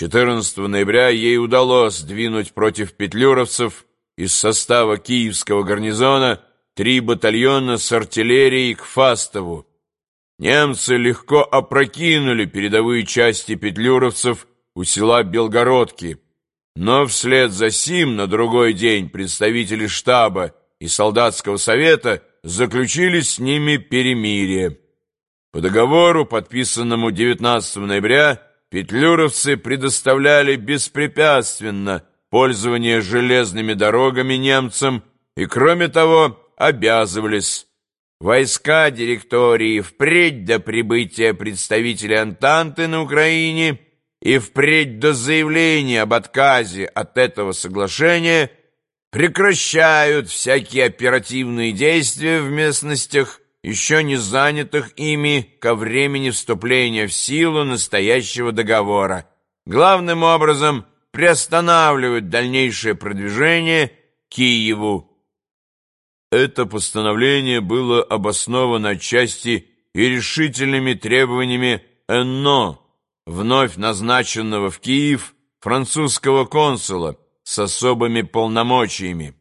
14 ноября ей удалось сдвинуть против петлюровцев из состава киевского гарнизона три батальона с артиллерией к Фастову. Немцы легко опрокинули передовые части петлюровцев у села Белгородки, но вслед за сим на другой день представители штаба и солдатского совета заключили с ними перемирие. По договору, подписанному 19 ноября, петлюровцы предоставляли беспрепятственно пользование железными дорогами немцам и, кроме того, обязывались войска директории впредь до прибытия представителей Антанты на Украине и впредь до заявления об отказе от этого соглашения прекращают всякие оперативные действия в местностях, еще не занятых ими ко времени вступления в силу настоящего договора. Главным образом приостанавливают дальнейшее продвижение Киеву. Это постановление было обосновано отчасти и решительными требованиями Энно, вновь назначенного в Киев французского консула с особыми полномочиями.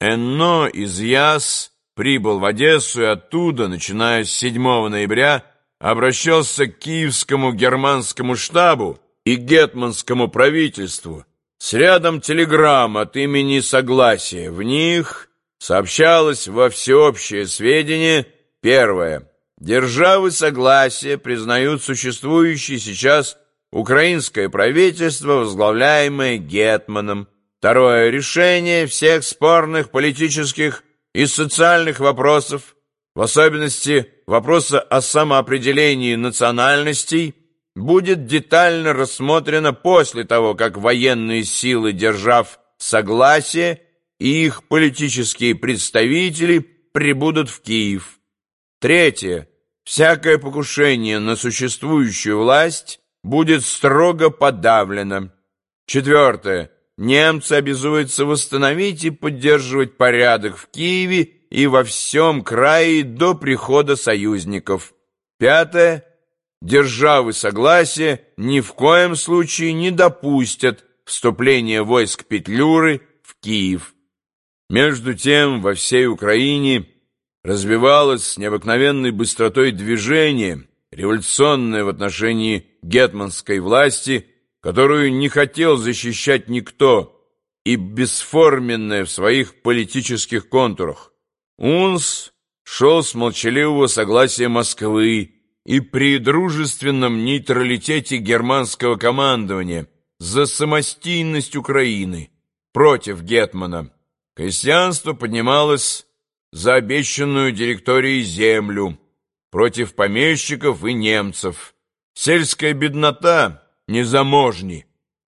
Энно из Яс прибыл в Одессу и оттуда, начиная с 7 ноября, обращался к киевскому германскому штабу и гетманскому правительству с рядом телеграмм от имени Согласия. В них сообщалось во всеобщее сведение первое. Державы Согласия признают существующее сейчас украинское правительство, возглавляемое Гетманом. Второе. Решение всех спорных политических и социальных вопросов, в особенности вопроса о самоопределении национальностей, будет детально рассмотрено после того, как военные силы держав согласие и их политические представители прибудут в Киев. Третье. Всякое покушение на существующую власть будет строго подавлено. Четвертое. Немцы обязуются восстановить и поддерживать порядок в Киеве и во всем крае до прихода союзников. Пятое. Державы согласия ни в коем случае не допустят вступления войск Петлюры в Киев. Между тем, во всей Украине развивалось с необыкновенной быстротой движение, революционное в отношении гетманской власти, которую не хотел защищать никто, и бесформенное в своих политических контурах. Унс шел с молчаливого согласия Москвы и при дружественном нейтралитете германского командования за самостийность Украины против Гетмана. Крестьянство поднималось за обещанную директорией землю против помещиков и немцев. Сельская беднота, незаможни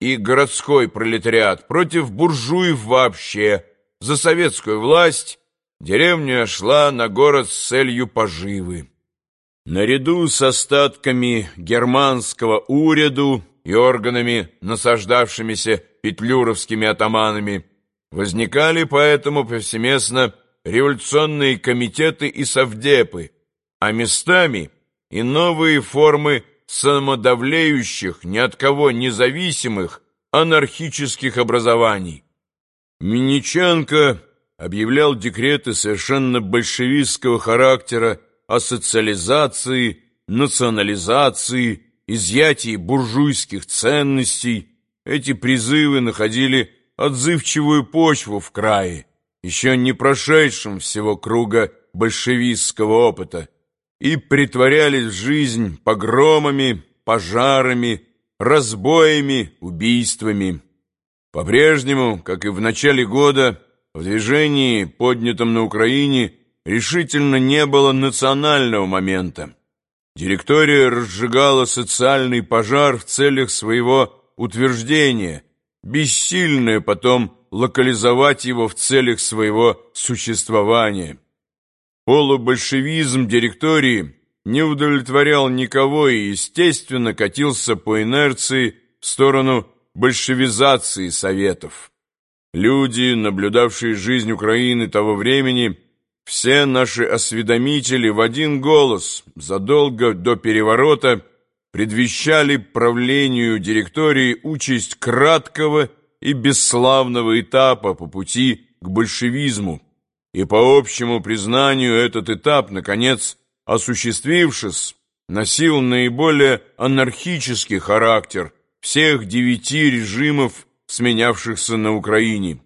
и городской пролетариат против буржуев вообще. За советскую власть деревня шла на город с целью поживы. Наряду с остатками германского уряду и органами, насаждавшимися петлюровскими атаманами, возникали поэтому повсеместно революционные комитеты и совдепы, а местами и новые формы самодавлеющих, ни от кого независимых анархических образований. Миниченко объявлял декреты совершенно большевистского характера о социализации, национализации, изъятии буржуйских ценностей. Эти призывы находили отзывчивую почву в крае, еще не прошедшем всего круга большевистского опыта, и притворялись жизнь погромами, пожарами, разбоями, убийствами. По-прежнему, как и в начале года, в движении, поднятом на Украине, решительно не было национального момента. Директория разжигала социальный пожар в целях своего утверждения, бессильная потом локализовать его в целях своего существования. Полубольшевизм директории не удовлетворял никого и, естественно, катился по инерции в сторону большевизации Советов. Люди, наблюдавшие жизнь Украины того времени, все наши осведомители в один голос задолго до переворота предвещали правлению директории участь краткого и бесславного этапа по пути к большевизму. И по общему признанию этот этап, наконец, осуществившись, носил наиболее анархический характер всех девяти режимов, сменявшихся на Украине.